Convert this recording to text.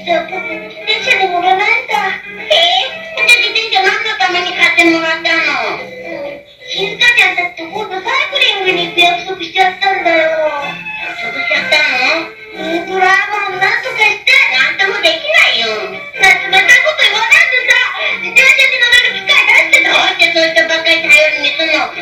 電車で乗れないんだ。えー、私電車何のために買ってもらったの、うん、新幹線だって今度サイクリングに行く約束しちゃったんだよ。約しちゃったの？えー、ドライバーも何とかして。何ともできないよ。冷たいこと言わないさ、自転車に乗れる機会出してどうしてそうしたばっかり頼りにすんの